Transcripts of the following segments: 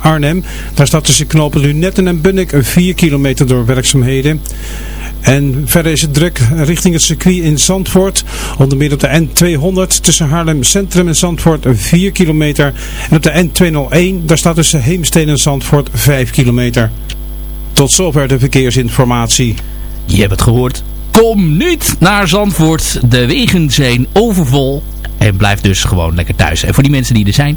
Arnhem. Daar staat tussen knopen Lunetten en Bunnik 4 kilometer door werkzaamheden. En verder is het druk richting het circuit in Zandvoort. Onder meer op de N200 tussen Haarlem Centrum en Zandvoort 4 kilometer. En op de N201 daar staat tussen Heemsteen en Zandvoort 5 kilometer. Tot zover de verkeersinformatie. Je hebt het gehoord. Kom niet naar Zandvoort. De wegen zijn overvol. En blijf dus gewoon lekker thuis. En voor die mensen die er zijn,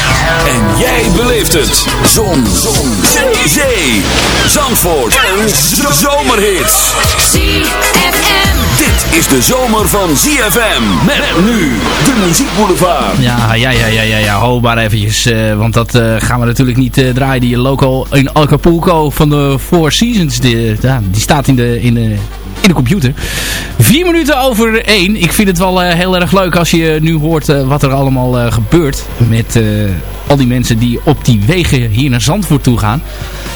En jij beleeft het. Zon. Zon. Zee. Zandvoort. En zomerhits. ZFM. Dit is de zomer van ZFM. Met nu de muziekboulevard. Ja, ja, ja, ja, ja, ja. Ho maar eventjes. eh, want dat eh, gaan we natuurlijk niet eh, draaien. Die loco in Acapulco van de Four Seasons. Die, ja, die staat in de, in de, in de computer. Vier minuten over één. Ik vind het wel eh, heel erg leuk als je nu hoort eh, wat er allemaal eh, gebeurt. Met al die mensen die op die wegen hier naar Zandvoort toe gaan.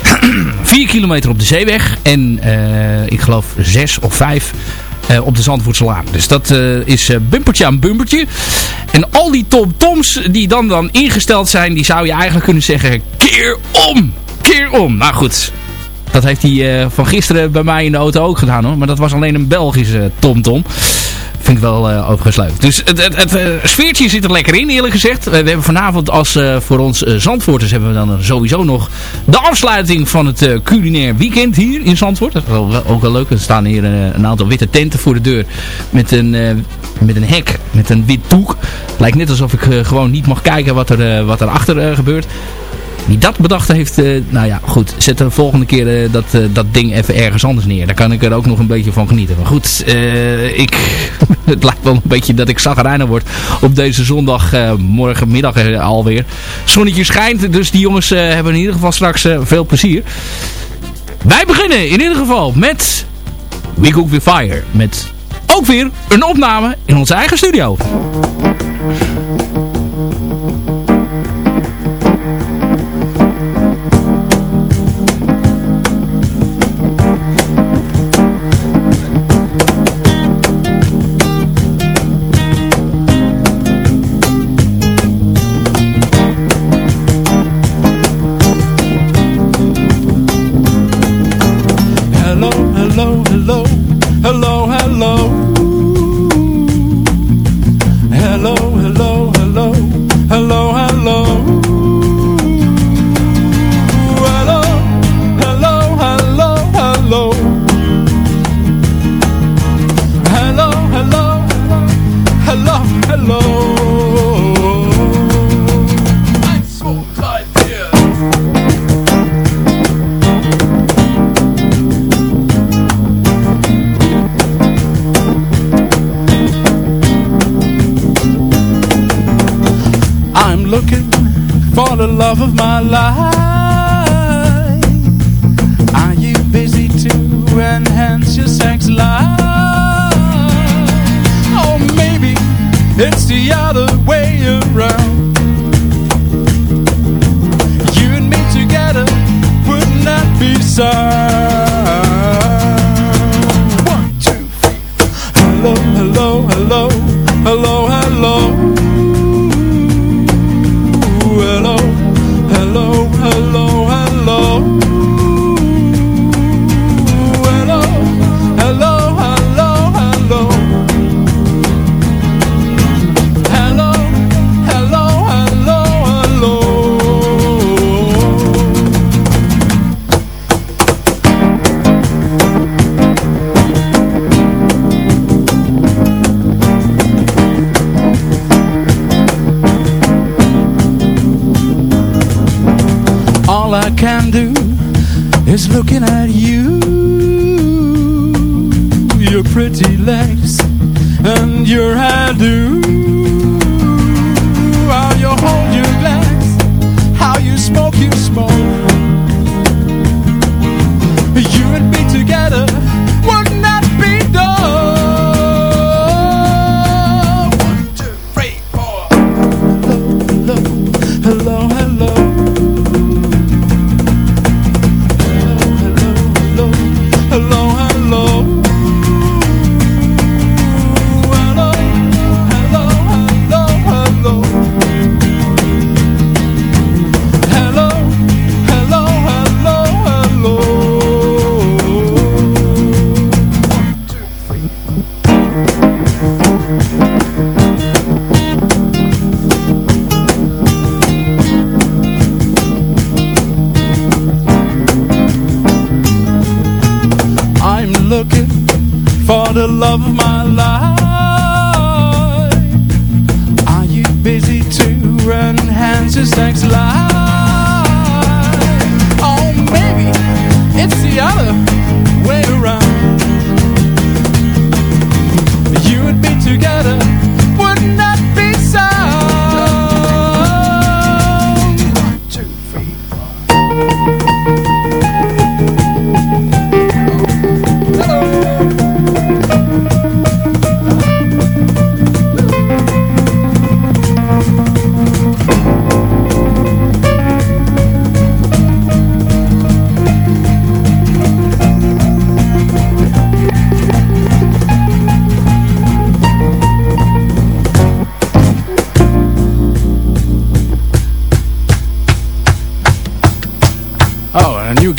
Vier kilometer op de zeeweg. En ik geloof zes of vijf op de Zandvoortselaan. Dus dat is eh, bumpertje aan bumpertje. En al die tom-toms die dan, dan ingesteld zijn, die zou je eigenlijk kunnen zeggen, keer om! Keer om! Nou goed, dat heeft hij eh, van gisteren bij mij in de auto ook gedaan hoor. Maar dat was alleen een Belgische TomTom. Vind ik wel uh, overigens leuk. Dus het, het, het eh, sfeertje zit er lekker in eerlijk gezegd. Eh, we hebben vanavond als eh, voor ons eh, Zandvoorters hebben we dan sowieso nog de afsluiting van het eh, culinair weekend hier in Zandvoort. Dat is wel, ook wel leuk. Er staan hier eh, een aantal witte tenten voor de deur. Met een, eh, met een hek. Met een wit doek. Lijkt net alsof ik eh, gewoon niet mag kijken wat er, eh, wat er achter eh, gebeurt. Wie dat bedacht heeft, eh, nou ja, goed. Zet de volgende keer eh, dat, eh, dat ding even ergens anders neer. Daar kan ik er ook nog een beetje van genieten. Maar goed, ik, het lijkt wel een beetje dat ik zagrijner word op deze zondag, morgenmiddag alweer. Zonnetje schijnt, dus die jongens hebben in ieder geval straks veel plezier. Wij beginnen in ieder geval met We Cook With Fire. Met ook weer een opname in onze eigen studio.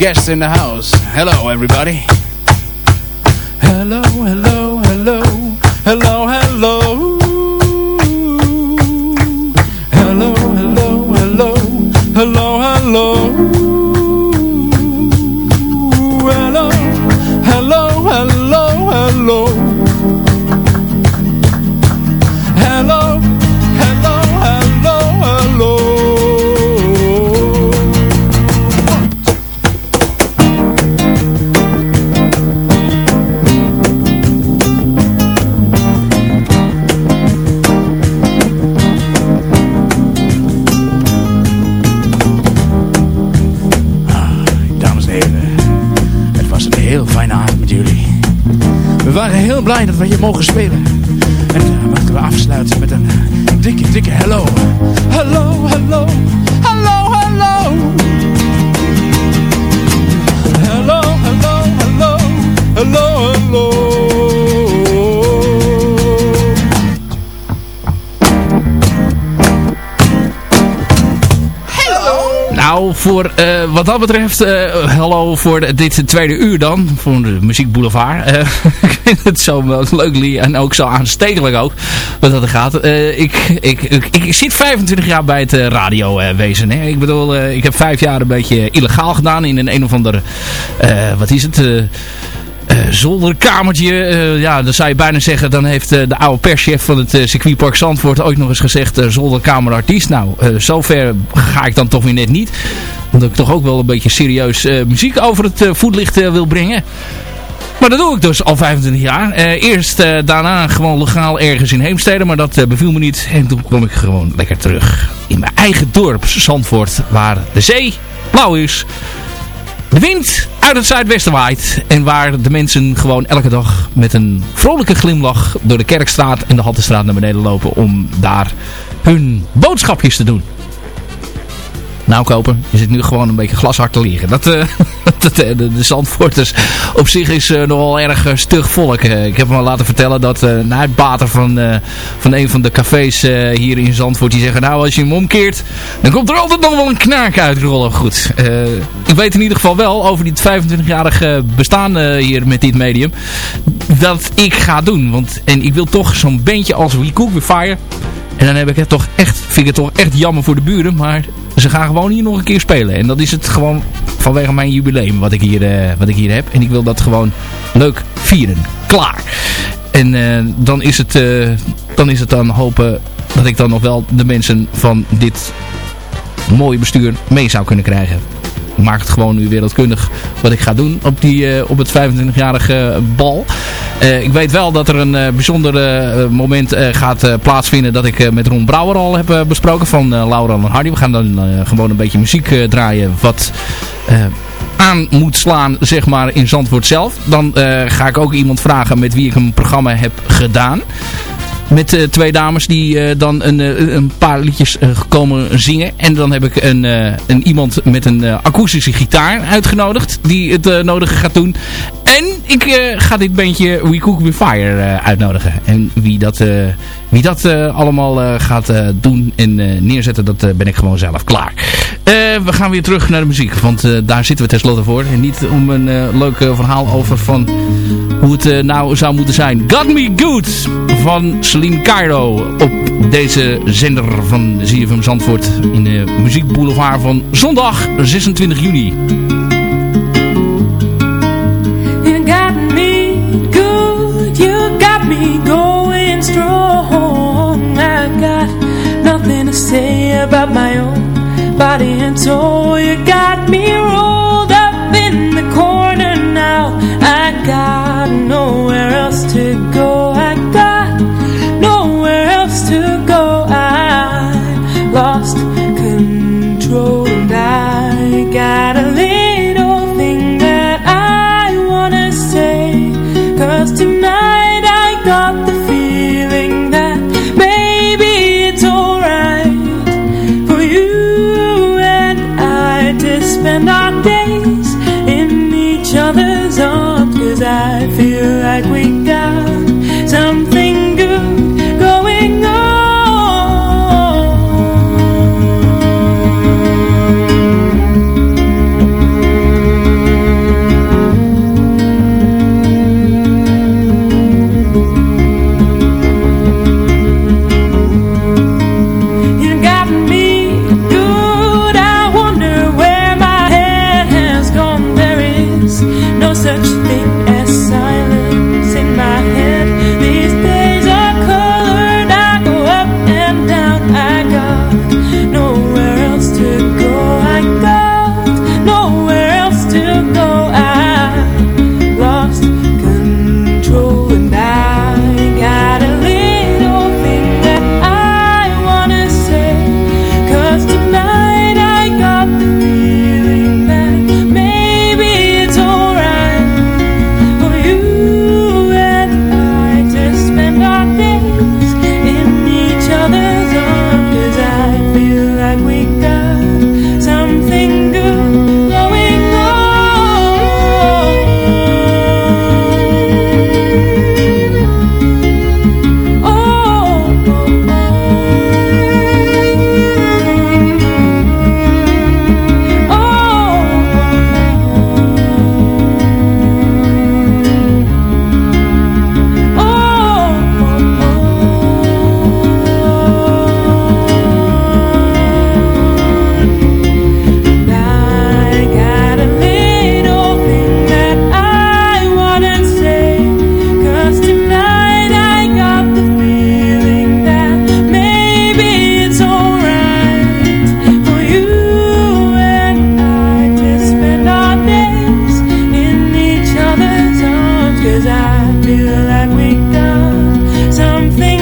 Oh, a new guest in the house. Hello, everybody. Hello, hello, hello, hello. Dat we hier mogen spelen. En uh, moeten we afsluiten met een dikke, dikke hello. Hallo, hallo, hallo, hallo. Hallo, hallo, hallo, hallo, hallo. Nou, voor eh, wat dat betreft, eh, hallo voor dit tweede uur dan, voor de Muziek Boulevard. Eh, ik vind het zo leuk en ook zo aanstekelijk ook, wat dat gaat. Ik, ik, ik, ik zit 25 jaar bij het radiowezen. hè. Ik bedoel, ik heb vijf jaar een beetje illegaal gedaan in een een of andere, eh, wat is het... eh, zolderkamertje. eh, ja, dan zou je bijna zeggen, dan heeft eh, de oude perschef van het circuitpark Zandvoort ooit nog eens gezegd zolderkamerartiest. Nou, zover ga ik dan toch weer net niet. Omdat ik toch ook wel een beetje serieus muziek over het voetlicht wil brengen. Maar dat doe ik dus al 25 jaar. Eerst daarna gewoon legaal ergens in Heemstede, maar dat beviel me niet. En toen kwam ik gewoon lekker terug in mijn eigen dorp, Zandvoort, waar de zee blauw is. De wind uit het zuidwesten waait. En waar de mensen gewoon elke dag met een vrolijke glimlach door de Kerkstraat en de Haltestraat naar beneden lopen om daar hun boodschapjes te doen. Nou kopen, je zit nu gewoon een beetje glashard te liggen. Dat, eh, eh, de, de Zandvoorters op zich is eh, nogal erg stug volk. Ik heb me laten vertellen dat een uitbater van, van een van de cafés hier in Zandvoort, die zeggen nou als je hem omkeert, dan komt er altijd nog wel een knaak uitrollen. Goed, ik weet in ieder geval wel over dit 25-jarige bestaan hier met dit medium, dat ik ga doen. Want, en ik wil toch zo'n bandje als We Cook We Fire... En dan heb ik het toch echt, vind ik het toch echt jammer voor de buren. Maar ze gaan gewoon hier nog een keer spelen. En dat is het gewoon vanwege mijn jubileum wat ik hier, eh, wat ik hier heb. En ik wil dat gewoon leuk vieren. Klaar. En eh, dan, is het, eh, dan is het dan hopen dat ik dan nog wel de mensen van dit mooie bestuur mee zou kunnen krijgen. Maak het gewoon nu wereldkundig wat ik ga doen op, die, op het 25-jarige bal. Eh, ik weet wel dat er een eh, bijzonder eh, moment gaat plaatsvinden dat ik met Ron Brouwer al heb besproken van Laura en Hardy. We gaan dan gewoon een beetje muziek draaien wat aan moet slaan zeg maar in Zandvoort zelf. Dan ga ik ook iemand vragen met wie ik een programma heb gedaan. Met twee dames die dan een, een paar liedjes komen zingen. En dan heb ik een, een iemand met een akoestische gitaar uitgenodigd. Die het nodige gaat doen. En ik eh, ga dit bandje We Cook We Fire eh, uitnodigen. En wie dat, eh, wie dat allemaal gaat doen en neerzetten, dat ben ik gewoon zelf klaar. We gaan weer terug naar de muziek. Want daar zitten we tenslotte voor. En niet om een leuk verhaal over van hoe het nou zou moeten zijn. Got Me Good van Celine Cairo op deze zender van ZFM Zandvoort in de muziekboulevard van zondag 26 juni. About my own body and soul. You got me rolled up in the corner now. I got nowhere else to go. Feel like we feel like we got something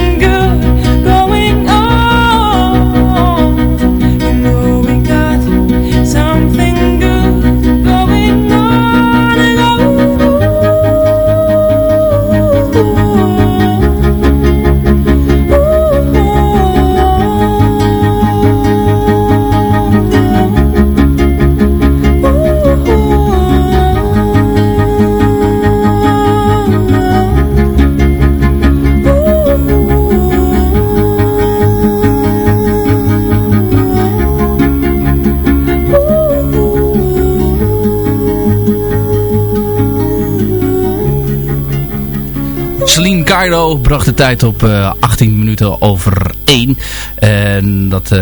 Bracht de tijd op 18 minuten over 1. En dat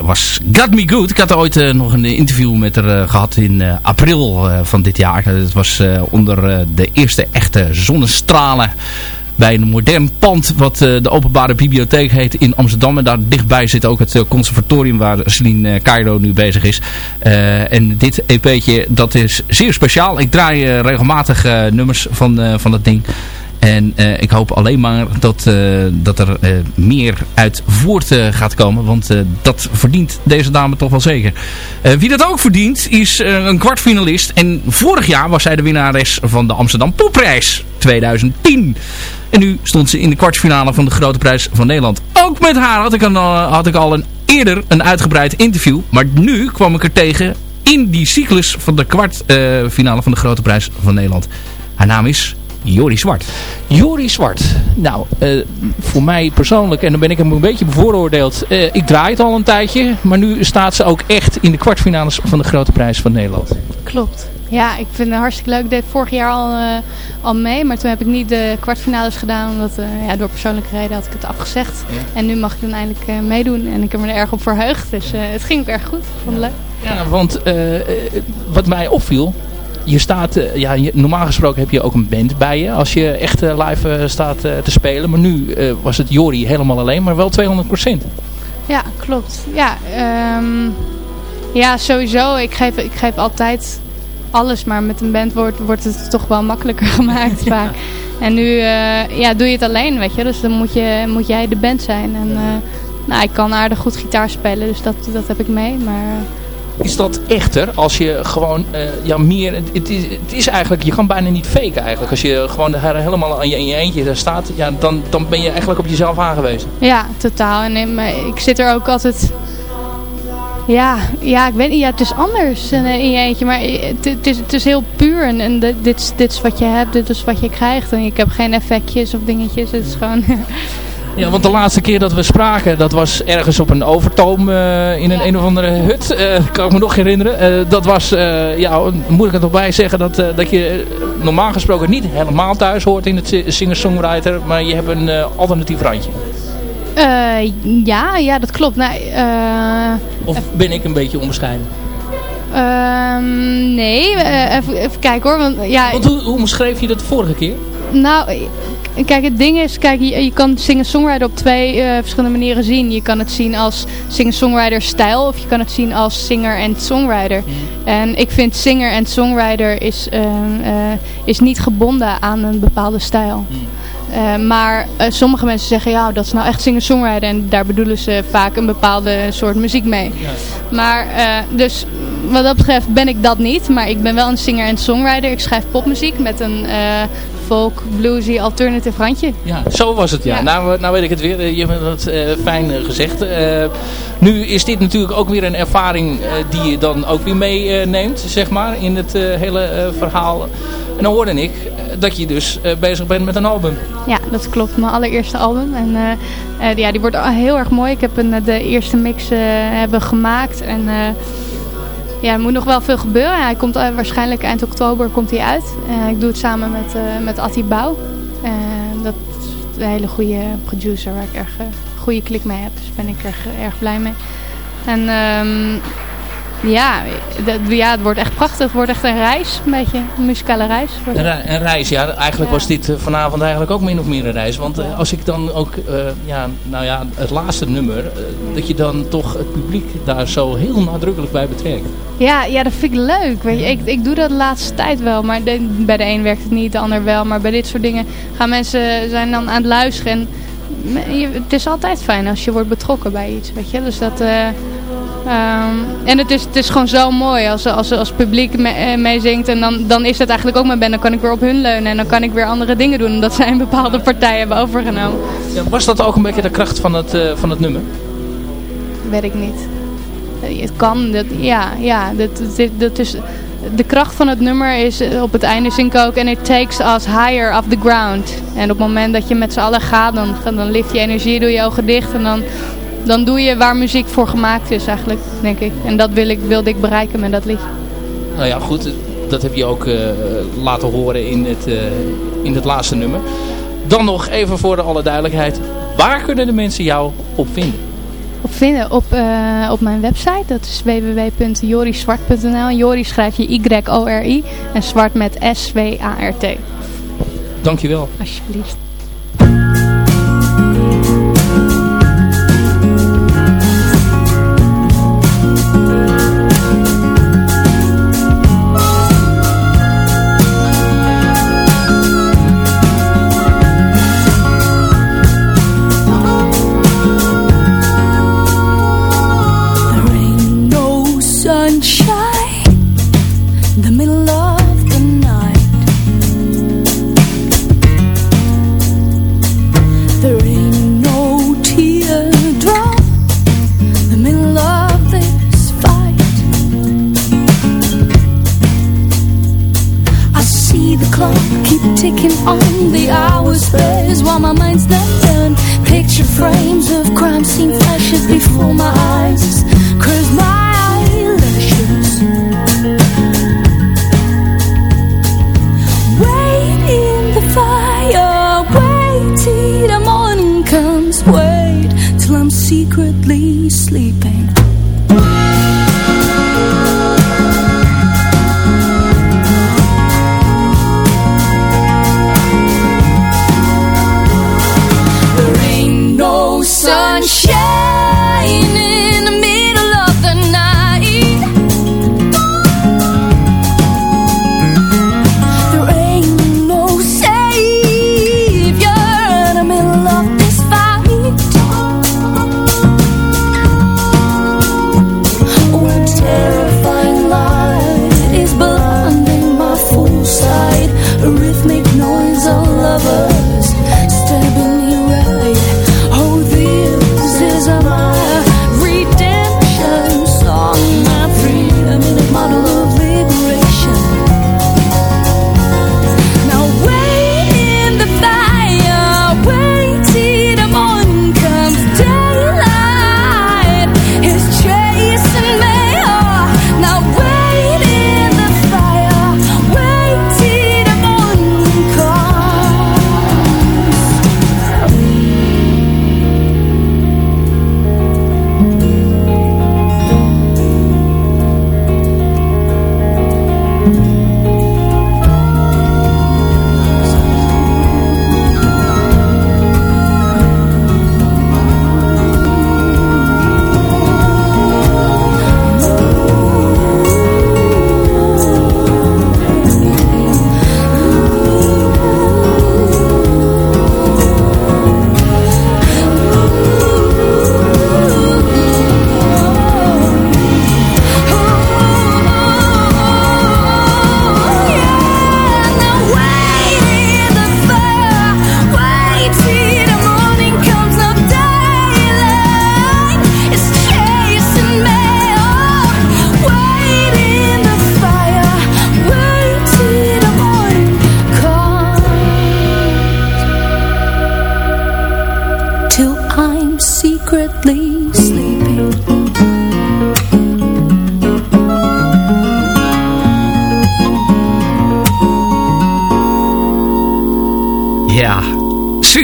was Got Me Good. Ik had ooit nog een interview met haar gehad in april van dit jaar. Het was onder de eerste echte zonnestralen bij een modern pand wat de openbare bibliotheek heet in Amsterdam. En daar dichtbij zit ook het conservatorium waar Celine Cairo nu bezig is. en dit EP'tje dat is zeer speciaal. Ik draai regelmatig nummers van, van dat ding. En uh, ik hoop alleen maar dat, uh, dat er uh, meer uit voort gaat komen. Want dat verdient deze dame toch wel zeker. wie dat ook verdient is een kwartfinalist. En vorig jaar was zij de winnares van de Amsterdam Popprijs 2010. En nu stond ze in de kwartfinale van de Grote Prijs van Nederland. Ook met haar had ik, had ik al een, eerder een uitgebreid interview. Maar nu kwam ik er tegen in die cyclus van de kwartfinale van de Grote Prijs van Nederland. Haar naam is Jori Zwart. Jori Zwart. Nou, uh, voor mij persoonlijk, en dan ben ik hem een beetje bevooroordeeld. Uh, ik draai het al een tijdje, maar nu staat ze ook echt in de kwartfinales van de Grote Prijs van Nederland. Klopt. Ja, ik vind het hartstikke leuk. Ik deed vorig jaar al, uh, al mee, maar toen heb ik niet de kwartfinales gedaan. Omdat ja, door persoonlijke reden had ik het afgezegd. En nu mag ik dan eindelijk meedoen en ik heb me er erg op verheugd. Dus het ging ook erg goed. Ik vond het leuk. Ja, want wat mij opviel, je staat, eh, ja, normaal gesproken heb je ook een band bij je als je echt eh, live eh, staat te spelen. Maar nu was het Jori helemaal alleen, maar wel 200%. Ja, klopt. Ja, um, ja sowieso. Ik geef, ik geef altijd alles, maar met een band wordt, wordt het toch wel makkelijker gemaakt vaak. En nu ja, doe je het alleen, weet je. Dus dan moet, je, moet jij de band zijn. En nou, ik kan aardig goed gitaar spelen, dus dat, dat heb ik mee. Maar is dat echter als je gewoon uh, ja, meer... Het is, het is eigenlijk, je kan bijna niet faken eigenlijk. Als je gewoon helemaal in je, eentje daar staat, ja, dan, dan ben je eigenlijk op jezelf aangewezen. Ja, totaal. En in, ik zit er ook altijd... Ja, ja, ik weet niet. Ja, het is anders in je eentje. Maar het, is, het is heel puur. En, en dit, dit is wat je hebt, dit is wat je krijgt. En ik heb geen effectjes of dingetjes. Het is gewoon... Ja, want de laatste keer dat we spraken, dat was ergens op een overtoom uh, in een een of andere hut. Uh, kan ik me nog herinneren. Uh, dat was, ja, moet ik het nog bij zeggen, dat, dat je normaal gesproken niet helemaal thuis hoort in het singer-songwriter. Maar je hebt een alternatief randje. ja, ja, dat klopt. Nou, of ben ik een beetje onbescheiden? Ehm, nee, even, even, kijken hoor. Want, ja, want hoe, hoe omschreef je dat de vorige keer? Nou, Kijk, het ding is, kijk, je, je kan singer-songwriter op twee uh, verschillende manieren zien. Je kan het zien als singer-songwriter stijl of je kan het zien als singer en songwriter. Mhm. En ik vind singer en songwriter is, uh, uh, is niet gebonden aan een bepaalde stijl. Mhm. maar sommige mensen zeggen, ja, dat is nou echt singer-songwriter. En daar bedoelen ze vaak een bepaalde soort muziek mee. Maar, dus wat dat betreft ben ik dat niet. Maar ik ben wel een singer en songwriter. Ik schrijf popmuziek met een folk, bluesy, alternative randje. Ja, zo was het ja. Nou, nou weet ik het weer. Je hebt het uh, fijn uh, gezegd. Uh, nu is dit natuurlijk ook weer een ervaring die je dan ook weer meeneemt, zeg maar, in het hele verhaal. En dan hoorde ik dat je dus bezig bent met een album. Ja, dat klopt. Mijn allereerste album. En ja, die wordt heel erg mooi. Ik heb een, de eerste mix hebben gemaakt en ja, er moet nog wel veel gebeuren. hij komt uh, waarschijnlijk eind oktober komt hij uit. Uh, ik doe het samen met, uh, met Atti Bouw. dat is een hele goede producer waar ik erg goede klik mee heb. Dus ben ik erg, erg blij mee. En um, ja, dat, ja, het wordt echt prachtig. Het wordt echt een reis, een beetje een muzikale reis. Een, een reis, ja. Eigenlijk was dit eh, vanavond eigenlijk ook min of meer een reis. Want uh, als ik dan ook, uh, ja, nou ja, het laatste nummer, dat je dan toch het publiek daar zo heel nadrukkelijk bij betrekt. Ja, ja dat vind ik leuk. Weet je. Ik, ik doe dat de laatste tijd wel, maar de, bij de een werkt het niet, de ander wel. Maar bij dit soort dingen gaan mensen, zijn dan aan het luisteren. En je, het is altijd fijn als je wordt betrokken bij iets, weet je. Dus dat... Um, en het is, het is gewoon zo mooi als, als, als publiek eh, meezingt. en dan, dan is het eigenlijk ook mijn band. Dan kan ik weer op hun leunen. En dan kan ik weer andere dingen doen. Omdat zij een bepaalde partij hebben overgenomen. Ja, was dat ook een beetje de kracht van het, uh, van het nummer? Weet ik niet. Eh, het kan. Dat, ja, ja dat, dat, dat is, de kracht van het nummer is op het einde zink ik ook. En it takes us higher off the ground. En op het moment dat je met z'n allen gaat. Dan, dan lift je energie, doe je ogen dicht. En dan dan doe je waar muziek voor gemaakt is eigenlijk, denk ik. En dat wil ik, wilde ik bereiken met dat liedje. Nou ja, goed. Dat heb je ook uh, laten horen in het, uh, in het laatste nummer. Dan nog even voor alle duidelijkheid. Waar kunnen de mensen jou op vinden? Op vinden op, uh, op mijn website. Dat is www.joriswart.nl. Joris schrijf je Y-O-R-I. En zwart met S-W-A-R-T. Dankjewel. Alsjeblieft.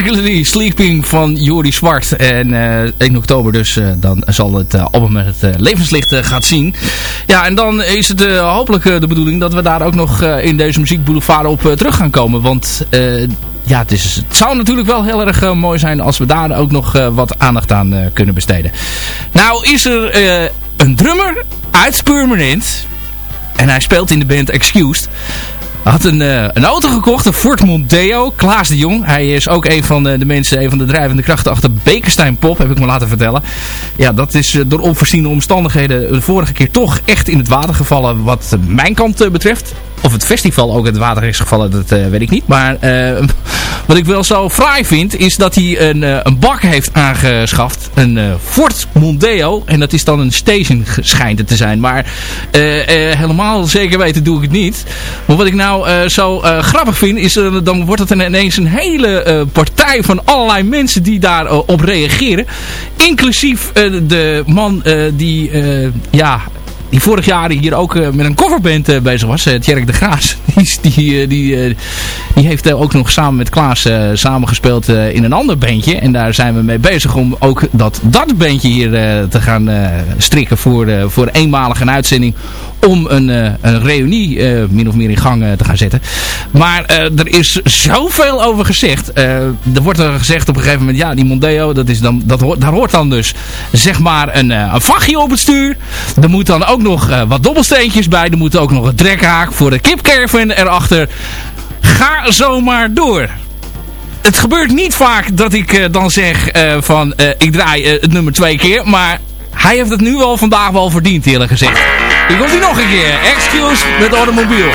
Sleeping van Jori Zwart. En uh, eh, 1 oktober dus, uh, dan zal het uh, album met het levenslicht gaat zien. Ja, en dan is het hopelijk de bedoeling dat we daar ook nog in deze muziekboulevard op terug gaan komen. Want ja, het, is, het zou natuurlijk wel heel erg mooi zijn als we daar ook nog wat aandacht aan kunnen besteden. Nou is er een drummer uit Permanent. En hij speelt in de band Excused had een, uh, een auto gekocht, een Ford Mondeo. Klaas de Jong. Hij is ook een van de, de mensen, een van de drijvende krachten achter Bekenstein Pop, heb ik me laten vertellen. Ja, dat is uh, door onvoorziene omstandigheden de vorige keer toch echt in het water gevallen wat mijn kant betreft. Of het festival ook het water is gevallen, dat weet ik niet. Maar wat ik wel zo fraai vind, is dat hij een, een bak heeft aangeschaft. Een Ford Mondeo. En dat is dan een station schijnt het te zijn. Maar helemaal zeker weten doe ik het niet. Maar wat ik nou zo grappig vind, is dan wordt het ineens een hele partij van allerlei mensen die daarop reageren. Inclusief de man die ja, die vorig jaar hier ook met een coverband bezig was. Tjerk de Graas. Die, die, die, die heeft ook nog samen met Klaas samengespeeld in een ander bandje. En daar zijn we mee bezig om ook dat, dat bandje hier te gaan strikken voor, voor eenmalig een uitzending om een, een reunie min of meer in gang te gaan zetten. Maar er is zoveel over gezegd. er wordt er gezegd op een gegeven moment, ja die Mondeo, dat is dan, dat daar hoort dan dus zeg maar een, een vachtje op het stuur. Er moet dan ook nog wat dobbelsteentjes bij. Er moet ook nog een trekhaak voor de kipcaravan erachter. Ga zomaar door het gebeurt niet vaak dat ik dan zeg van ik draai het nummer twee keer. Maar hij heeft het nu wel vandaag wel verdiend eerlijk gezegd. Hier komt hij nog een keer. Excuse met automobiel.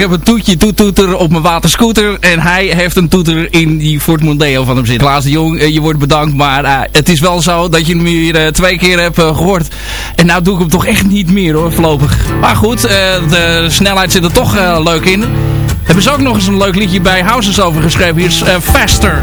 Heb een toetje toeter op mijn waterscooter. En hij heeft een toeter in die Ford Mondeo van hem zitten. Klaas de Jong, eh, je wordt bedankt. Maar uh, het is wel zo dat je hem hier uh, twee keer hebt gehoord. En nou doe ik hem toch echt niet meer hoor, voorlopig. Maar goed, de snelheid zit er toch leuk in. Hebben ze ook nog eens een leuk liedje bij Houses over geschreven. Hier is Faster.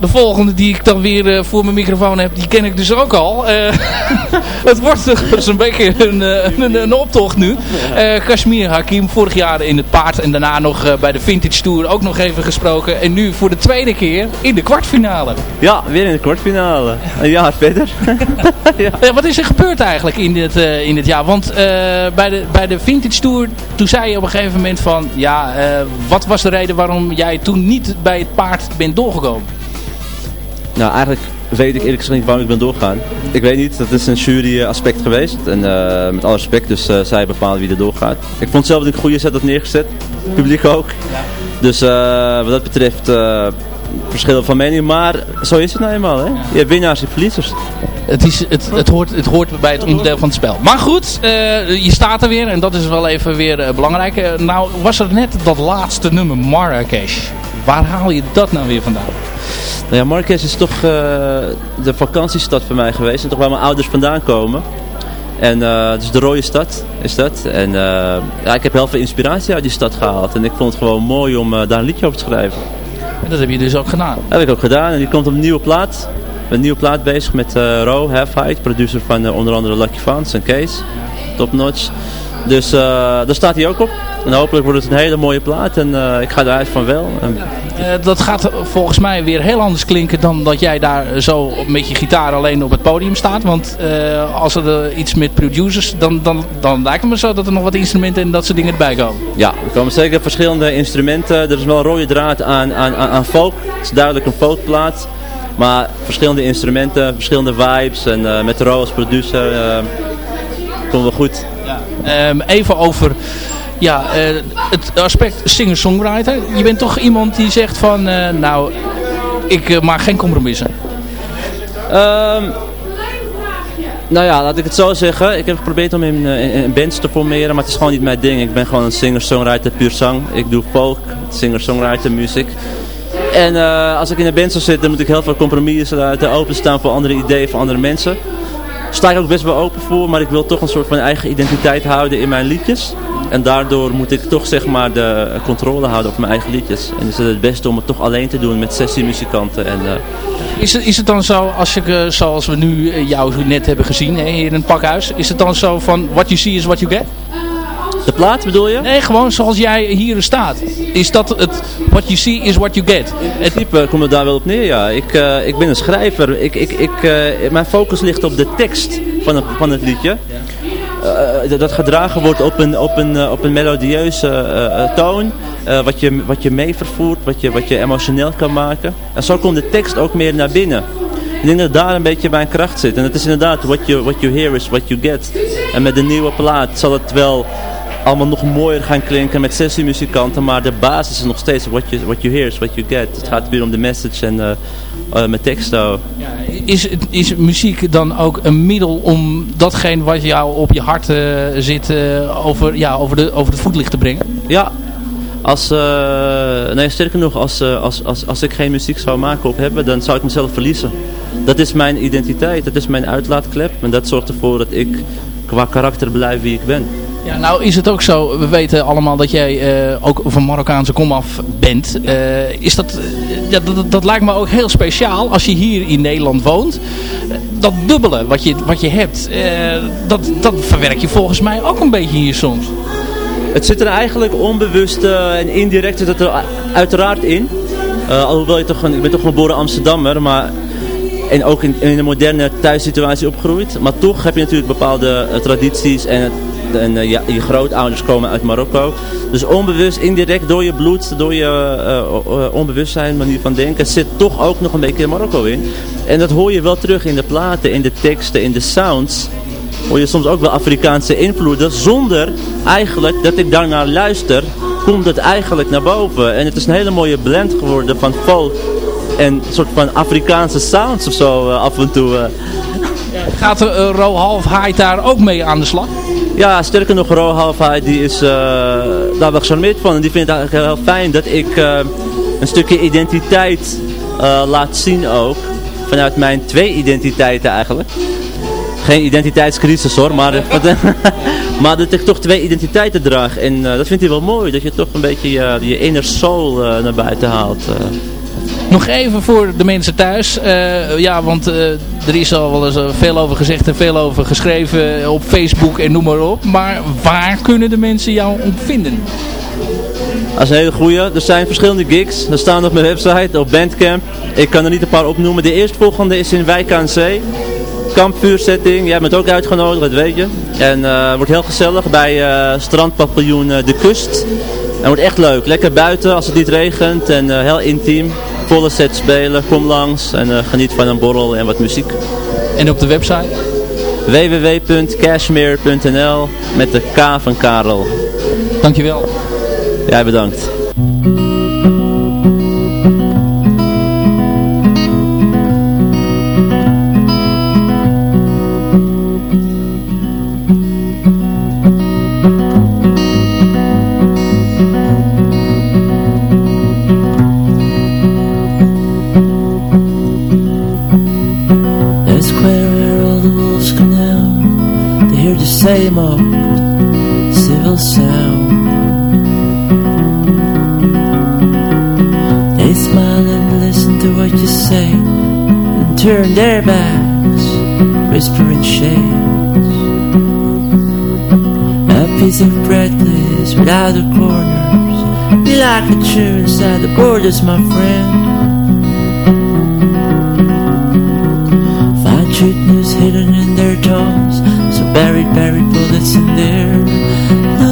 De volgende die ik dan weer eh, voor mijn microfoon heb, die ken ik dus ook al. Eh, het wordt dus een beetje een, eh, een, een optocht nu. Eh Kashmir Hakim, vorig jaar in het paard en daarna nog bij de Vintage Tour ook nog even gesproken. En nu voor de tweede keer in de kwartfinale. Ja, weer in de kwartfinale. Een jaar verder. Eh, wat is er gebeurd eigenlijk in dit, in dit jaar? Want bij, de, bij de Vintage Tour, toen zei je op een gegeven moment van... Ja, wat was de reden waarom jij toen niet bij het paard bent doorgekomen? Nou, eigenlijk weet ik eerlijk gezegd niet waarom ik ben doorgegaan. Ik weet niet, dat is een jury aspect geweest. En eh, met alle respect, dus eh, zij bepalen wie er doorgaat. Ik vond zelf dat ik een goede set had neergezet. Het publiek ook. Dus eh, wat dat betreft uh, verschillen van mening. Maar zo is het nou eenmaal. Hè? Je hebt winnaars en verliezers. Het, is, het, het, hoort, het hoort bij het onderdeel van het spel. Maar goed, uh, je staat er weer en dat is wel even weer uh, belangrijk. Uh, nou was er net dat laatste nummer, Marrakesh. Waar haal je dat nou weer vandaan? Nou ja, Marrakesh is toch de vakantiestad voor mij geweest. En toch waar mijn ouders vandaan komen. En uh, dus de rode stad is dat. En uh, ja, ik heb heel veel inspiratie uit die stad gehaald. En ik vond het gewoon mooi om uh, daar een liedje over te schrijven. En dat heb je dus ook gedaan? Dat heb ik ook gedaan. En die komt op een nieuwe plaat. Ik ben een nieuwe plaat bezig met Ro, Half Height, producer van onder andere Lucky Fans en Kees. Top notch. Dus daar staat hij ook op. En hopelijk wordt het een hele mooie plaat. En ik ga eruit van wel. En, dat gaat volgens mij weer heel anders klinken dan dat jij daar zo met je gitaar alleen op het podium staat. Want als er iets met producers, dan, dan, dan lijkt het me zo dat er nog wat instrumenten en dat soort dingen erbij komen. Ja, er komen zeker verschillende instrumenten. Er is wel een rode draad aan, aan, aan folk. Het is duidelijk een folkplaat. Maar verschillende instrumenten, verschillende vibes. En met Ro als producer komt wel goed. Um, even over ja, uh, het aspect singer-songwriter. Je bent toch iemand die zegt van, uh, nou, ik uh, maak geen compromissen. Um, nou ja, laat ik het zo zeggen. Ik heb geprobeerd om in, in, bands te formeren, maar het is gewoon niet mijn ding. Ik ben gewoon een singer-songwriter, puur zang. Ik doe folk, singer-songwriter, muziek. En als ik in een band zou zitten, moet ik heel veel compromissen laten openstaan voor andere ideeën, voor andere mensen. Sta ik ook best wel open voor, maar ik wil toch een soort van eigen identiteit houden in mijn liedjes. En daardoor moet ik toch zeg maar de controle houden op mijn eigen liedjes. En is het het beste om het toch alleen te doen met sessiemuzikanten. En, uh... is, het, is het dan zo, als je, uh, zoals we nu jou net hebben gezien hè, in een pakhuis. Is het dan zo van, what you see is what you get? De plaat bedoel je? Nee, gewoon zoals jij hier staat. Is dat het, what you see is what you get? Het type komt er daar wel op neer, ja. Ik, uh, ik ben een schrijver. Ik, ik, ik, mijn focus ligt op de tekst van het, van het liedje. Uh, dat gedragen wordt op een, op een, op een melodieuze toon. wat, je, wat je mee vervoert, wat je, wat je emotioneel kan maken. En zo komt de tekst ook meer naar binnen. Ik denk dat daar een beetje mijn kracht zit. En het is inderdaad, what you, what you hear is what you get. En met de nieuwe plaat zal het wel allemaal nog mooier gaan klinken met sessiemuzikanten. Maar de basis is nog steeds what you, what you hear is what you get. Het gaat weer om de message en uh, met teksten. Ja, is, is muziek dan ook een middel om datgene wat jou op je hart uh, zit uh, over, ja, over, de, over het voetlicht te brengen? Ja. Als, nee, sterker nog, als, als, als, als ik geen muziek zou maken op hebben, dan zou ik mezelf verliezen. Dat is mijn identiteit, dat is mijn uitlaatklep. En dat zorgt ervoor dat ik qua karakter blijf wie ik ben. Nou is het ook zo, we weten allemaal dat jij uh, ook van Marokkaanse komaf bent. Uh, is dat, uh, ja, dat, dat lijkt me ook heel speciaal als je hier in Nederland woont. dat dubbele wat je, wat je hebt, dat, dat verwerk je volgens mij ook een beetje hier soms. Het zit er eigenlijk onbewust en indirect zit er uiteraard in. alhoewel je toch een, ik ben toch geboren Amsterdammer, maar en ook in, in een moderne thuissituatie opgegroeid. Maar toch heb je natuurlijk bepaalde tradities en en uh, je, je, grootouders komen uit Marokko. Dus onbewust, indirect, door je bloed, door je uh, onbewustzijn, manier van denken, zit toch ook nog een beetje Marokko in. En dat hoor je wel terug in de platen, in de teksten, in de sounds. Hoor je soms ook wel Afrikaanse invloeden, zonder eigenlijk dat ik daarnaar luister, komt het eigenlijk naar boven. En het is een hele mooie blend geworden van folk en een soort van Afrikaanse sounds of zo af en toe. Gaat uh, Rohalf Haid daar ook mee aan de slag? Ja, sterker nog, Rohalf die is uh, daar wel gecharmeerd van. En die vindt het eigenlijk heel fijn dat ik uh, een stukje identiteit uh, laat zien ook. Vanuit mijn twee identiteiten eigenlijk. Geen identiteitscrisis hoor, maar, maar dat ik toch twee identiteiten draag. En dat vindt hij wel mooi, dat je toch een beetje je, je inner soul naar buiten haalt. Nog even voor de mensen thuis. Uh, ja, want uh, er is al wel eens uh, veel over gezegd en veel over geschreven op Facebook en noem maar op. Maar waar kunnen de mensen jou op vinden? Dat is een hele goeie. Er zijn verschillende gigs. Er staan op mijn website, op Bandcamp. Ik kan er niet een paar opnoemen. De eerstvolgende is in Wijk aan Zee. Kampvuursetting. Jij bent ook uitgenodigd, dat weet je. En het wordt heel gezellig bij strandpaviljoen De Kust. En wordt echt leuk. Lekker buiten als het niet regent en heel intiem volle set spelen. Kom langs en uh, geniet van een borrel en wat muziek. En op de website? www.cashmere.nl met de K van Karel. Dankjewel. Jij bedankt. What you say and turn their backs, whispering shades. A piece of bread, please, without the corners. Be like a chew inside the borders, my friend. Find truth news hidden in their tones buried, buried bullets in there.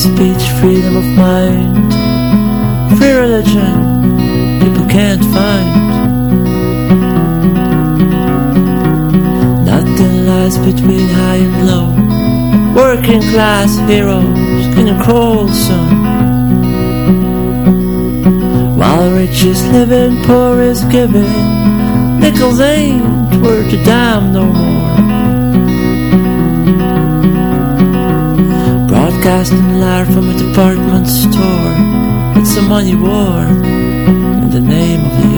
Speech, freedom of mind, free religion, people can't find. Nothing lies between high and low. Working class heroes in a cold sun. While rich is living, poor is giving. Nickels ain't worth a dime no more Broadcasting live from a department store. It's a money war In the name of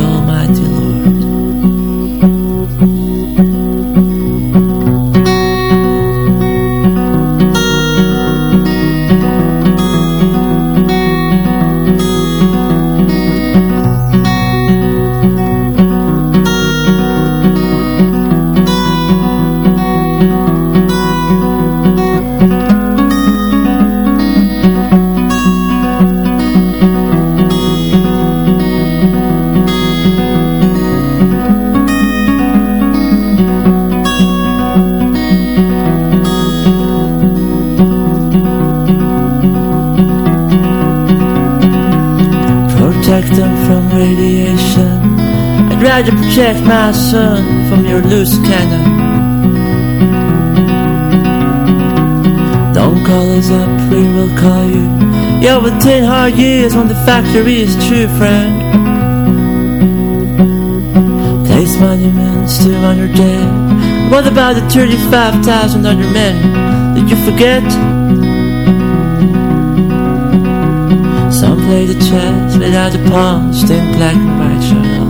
protect my son from your loose cannon. Don't call us up, we will call you. Yeah, with ten hard years when the factory is true, friend. Place monuments to honor dead. What about the 35,000 other men? Did you forget? Some play the chess without the past in black and white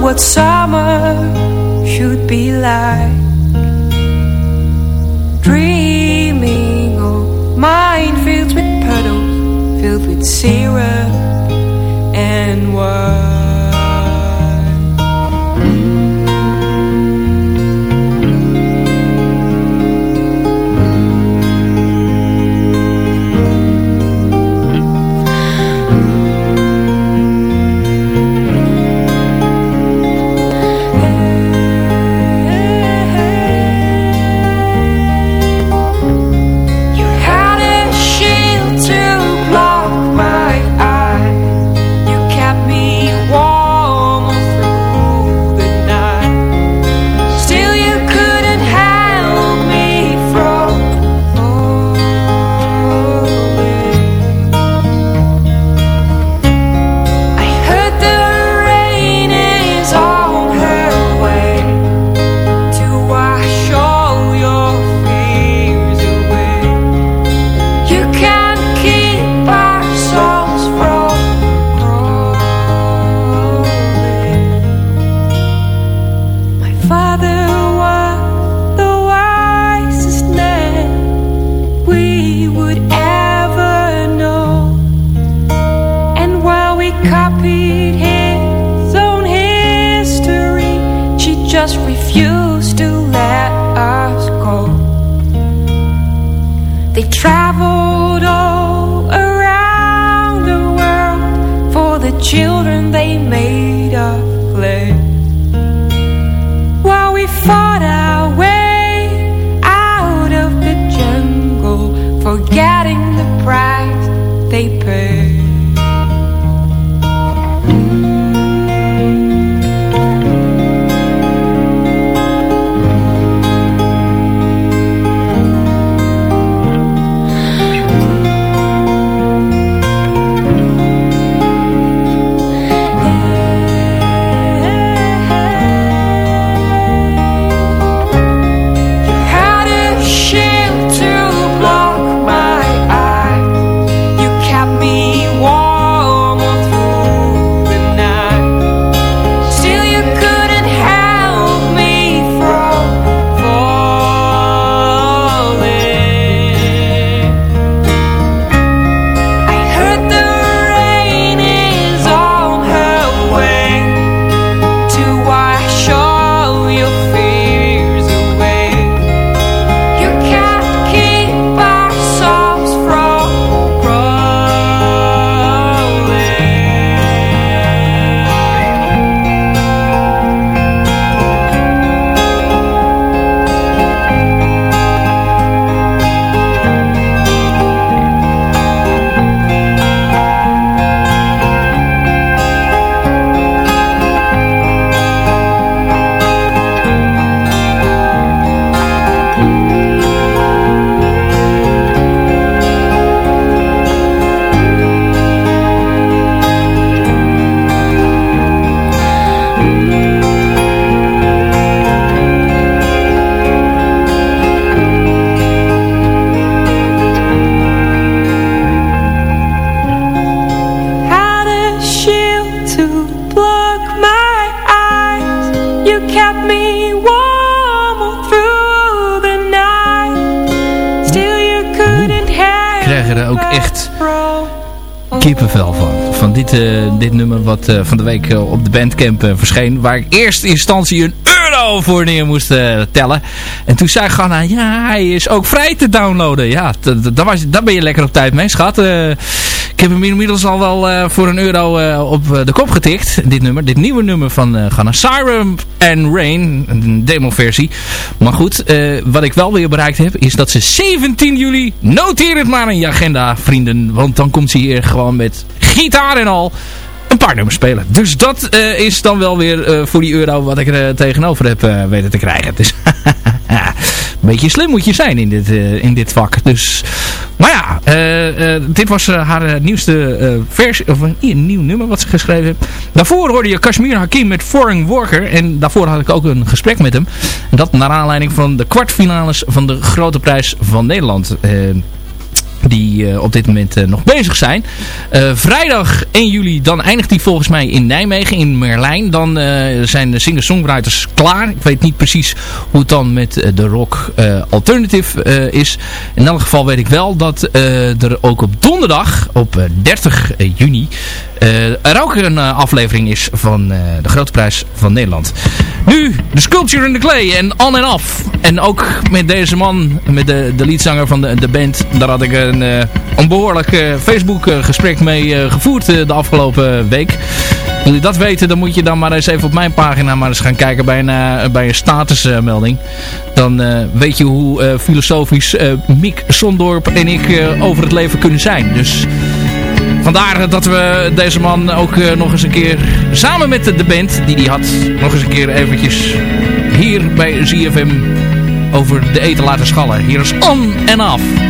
what summer should be like. Dreaming of minefields with puddles Filled with syrup and wine kippenvel van. Van dit, dit nummer wat van de week op de Bandcamp verscheen. Waar ik eerst in instantie een euro voor neer moest tellen. En toen zei Ganna, ja, hij is ook vrij te downloaden. Ja, daar ben je lekker op tijd mee, schat. Ik heb hem inmiddels al wel uh, voor een euro uh, op de kop getikt. Dit nummer. Dit nieuwe nummer van uh, Ghana. Siren and Rain. Een demo versie. Maar goed. wat ik wel weer bereikt heb. Is dat ze 17 juli. Noteer het maar in je agenda vrienden. Want dan komt ze hier gewoon met gitaar en al een paar nummers spelen. Dus dat uh, is dan wel weer uh, voor die euro wat ik er uh, tegenover heb weten te krijgen. Dus een beetje slim moet je zijn in dit, in dit vak. Dus, maar ja, dit was haar nieuwste versie, of een, nieuw nummer wat ze geschreven heeft. Daarvoor hoorde je Kashmir Hakim met Foreign Worker. En daarvoor had ik ook een gesprek met hem. En dat naar aanleiding van de kwartfinales van de Grote Prijs van Nederland die uh, op dit moment uh, nog bezig zijn. Uh, vrijdag 1 juli, dan eindigt die volgens mij in Nijmegen, in Merlijn. Dan zijn de singer-songwriters klaar. Ik weet niet precies hoe het dan met de rock alternative is. In elk geval weet ik wel dat er ook op donderdag, op 30 juni, er ook een aflevering is van de Grote Prijs van Nederland. Nu, de Sculpture in the Clay en On and Off. En ook met deze man, met de, de leadzanger van de, de band, daar had ik een, uh, een behoorlijk uh, Facebook gesprek mee uh, gevoerd de afgelopen week. Wil je dat weten, dan moet je dan maar eens even op mijn pagina maar eens gaan kijken bij een, bij een statusmelding. dan weet je hoe filosofisch Mick Sondorp en ik over het leven kunnen zijn. Dus vandaar dat we deze man ook nog eens een keer samen met de band die hij had, nog eens een keer eventjes hier bij ZFM over de eten laten schallen. Hier is On en Off.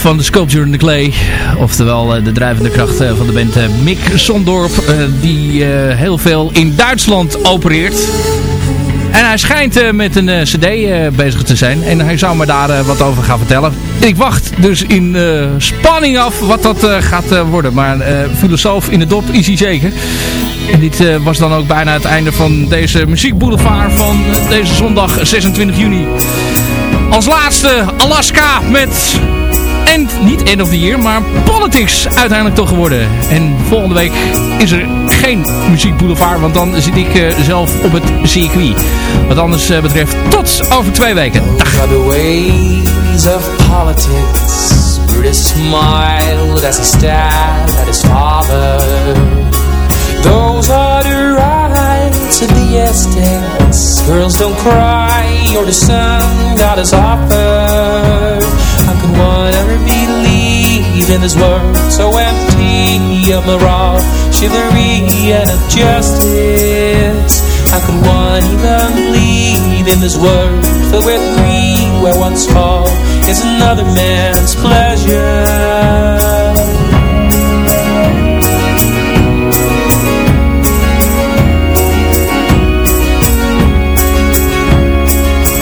Van de Sculpture in the Clay. Oftewel uh, de drijvende kracht uh, van de band uh, Mick Sondorp. die heel veel in Duitsland opereert. En hij schijnt met een cd bezig te zijn. En hij zou me daar wat over gaan vertellen. Ik wacht dus in spanning af wat dat gaat worden. Maar filosoof in de dop is hij zeker. En dit was dan ook bijna het einde van deze muziekboulevard van deze zondag 26 juni. Als laatste Alaska met, end, niet End of the Year, maar Politics uiteindelijk toch geworden. En volgende week is er geen muziekboulevard, want dan zit ik uh, zelf op het circuit. Wat anders uh, betreft, tot over twee weken. Dag. his. Those are the rights of the estates. Girls don't cry, or the sun God has offered. In this world so empty of morale, chivalry, and of justice? How can one even believe in this world filled with greed, where one's fall is another man's pleasure?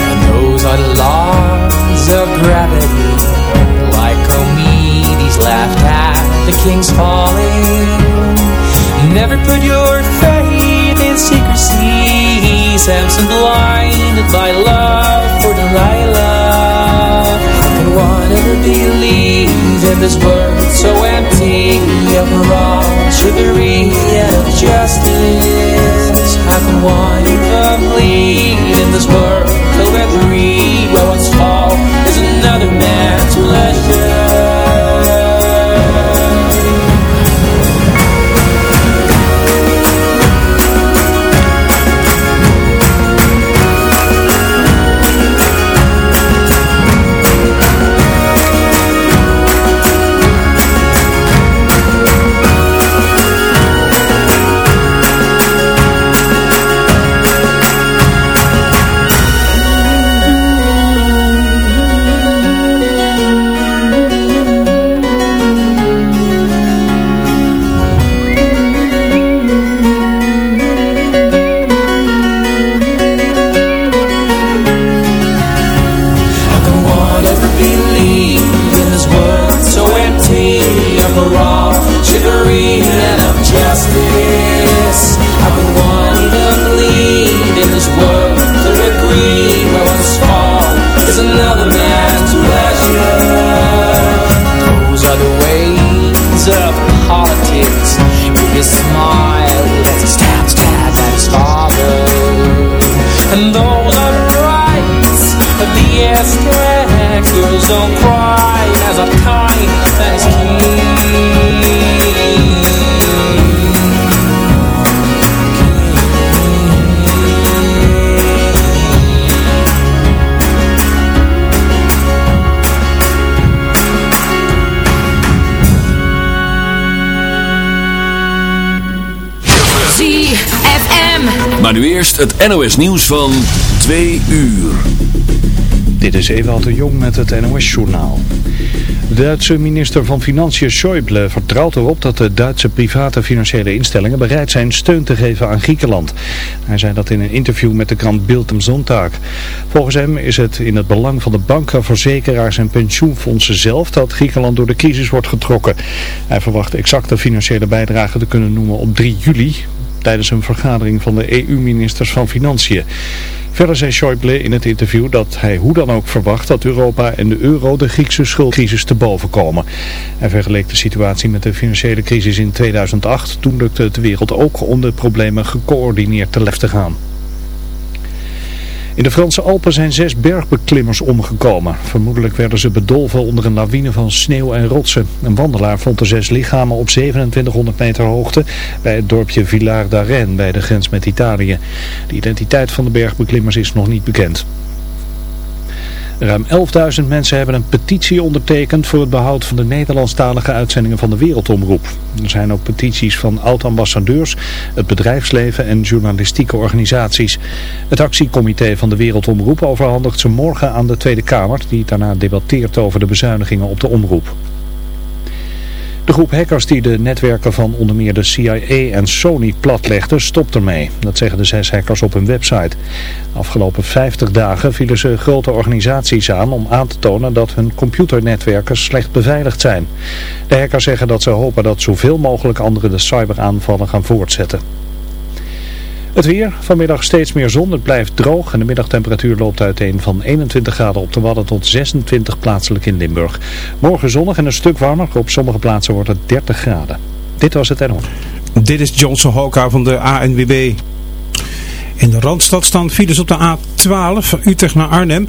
and those are laws of gravity laughed at the king's falling. Never put your faith in secrecy Samson blinded by love for Delilah. Can one ever believe in this world so empty of morale, chivalry and justice How can one even believe in this world het NOS nieuws van 2 uur. Dit is Ewald de Jong met het NOS journaal. De Duitse minister van Financiën Schäuble vertrouwt erop dat de Duitse private financiële instellingen bereid zijn steun te geven aan Griekenland. Hij zei dat in een interview met de krant Bild am Sonntag. Volgens hem is het in het belang van de banken, verzekeraars en pensioenfondsen zelf dat Griekenland door de crisis wordt getrokken. Hij verwacht exacte financiële bijdrage te kunnen noemen op 3 juli tijdens een vergadering van de EU-ministers van Financiën. Verder zei Schäuble in het interview dat hij hoe dan ook verwacht dat Europa en de euro de Griekse schuldcrisis te boven komen. Hij vergeleek de situatie met de financiële crisis in 2008. Toen lukte het de wereld ook om de problemen gecoördineerd te lef te gaan. In de Franse Alpen zijn zes bergbeklimmers omgekomen. Vermoedelijk werden ze bedolven onder een lawine van sneeuw en rotsen. Een wandelaar vond de zes lichamen op 2700 meter hoogte bij het dorpje Villar d'Arène bij de grens met Italië. De identiteit van de bergbeklimmers is nog niet bekend. Ruim 11.000 mensen hebben een petitie ondertekend voor het behoud van de Nederlandstalige uitzendingen van de Wereldomroep. Er zijn ook petities van oud-ambassadeurs, het bedrijfsleven en journalistieke organisaties. Het actiecomité van de Wereldomroep overhandigt ze morgen aan de Tweede Kamer, die daarna debatteert over de bezuinigingen op de omroep. De groep hackers die de netwerken van onder meer de CIA en Sony platlegde stopt ermee. Dat zeggen de zes hackers op hun website. De afgelopen 50 dagen vielen ze grote organisaties aan om aan te tonen dat hun computernetwerken slecht beveiligd zijn. De hackers zeggen dat ze hopen dat zoveel mogelijk anderen de cyberaanvallen gaan voortzetten. Het weer, vanmiddag steeds meer zon, het blijft droog en de middagtemperatuur loopt uiteen van 21 graden op de Wadden tot 26 plaatselijk in Limburg. Morgen zonnig en een stuk warmer, op sommige plaatsen wordt het 30 graden. Dit was het NO. Dit is Johnson Hoka van de ANWB. In de Randstad staan files op de A12 van Utrecht naar Arnhem.